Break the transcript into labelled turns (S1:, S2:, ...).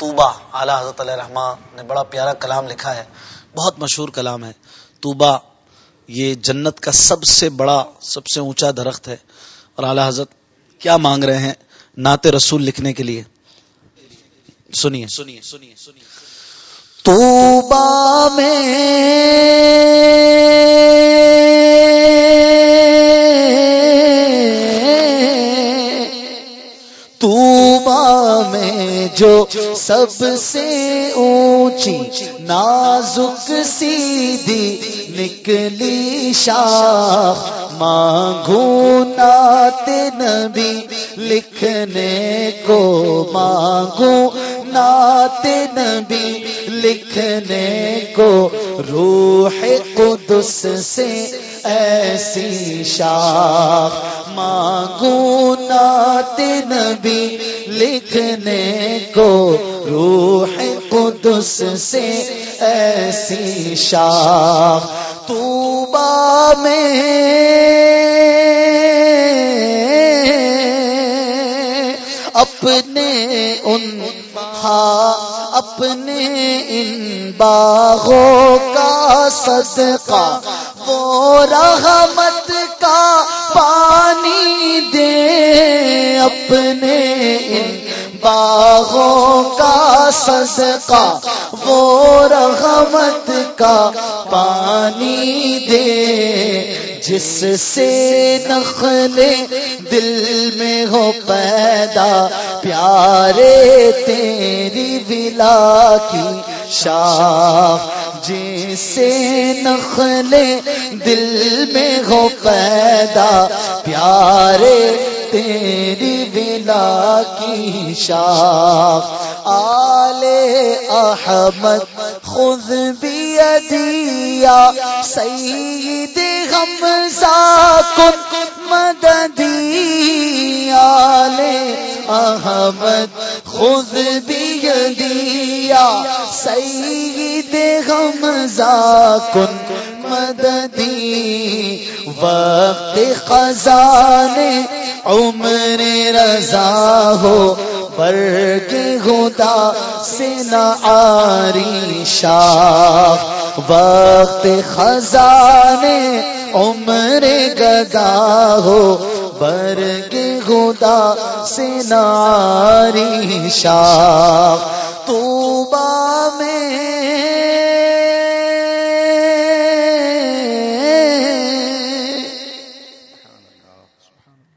S1: توبہ اعلیٰ حضرت علیہ رحمان نے بڑا پیارا کلام لکھا ہے بہت مشہور کلام ہے۔ توبہ یہ جنت کا سب سے بڑا سب سے اونچا درخت ہے۔ اور اعلیٰ حضرت کیا مانگ رہے ہیں نعت رسول لکھنے کے لیے؟ سنیے۔ سنیے سنیے سنیے۔
S2: توبہ میں توبا میں جو سب سے اونچی، نازک، سیدھی، نکلی شاخ مانگو نات نبی لکھنے کو مانگو نات نبی لکھنے کو روح قدس سے ایسی شاخ مانگو نات نبی لکھنے کو، روح قدس سے ایسی شاخ توبہ میں اپنے ان ہاں، اپنے ان باغوں کا صدقہ، وہ رحمت اپنے ان باغوں کا صدقہ، وہ رحمت کا پانی دے، جس سے نخل دل میں ہو پیدا، پیارے تیری ولا کی شاخ، جس سے دل میں ہو پیدا، پیارے تیری ولا کی شاخ آلے احمد خود بھی ادیا سعید حمزہ کن مددی آلے احمد خود بھی ادیا سعید حمزہ کن مددی وقت خزانے، عمر رضا ہو، برگ خدا سے نہ آری شاہ۔ وقت خزانے، عمر گدا ہو، برگ خدا سے ناری شاہ۔ تو میں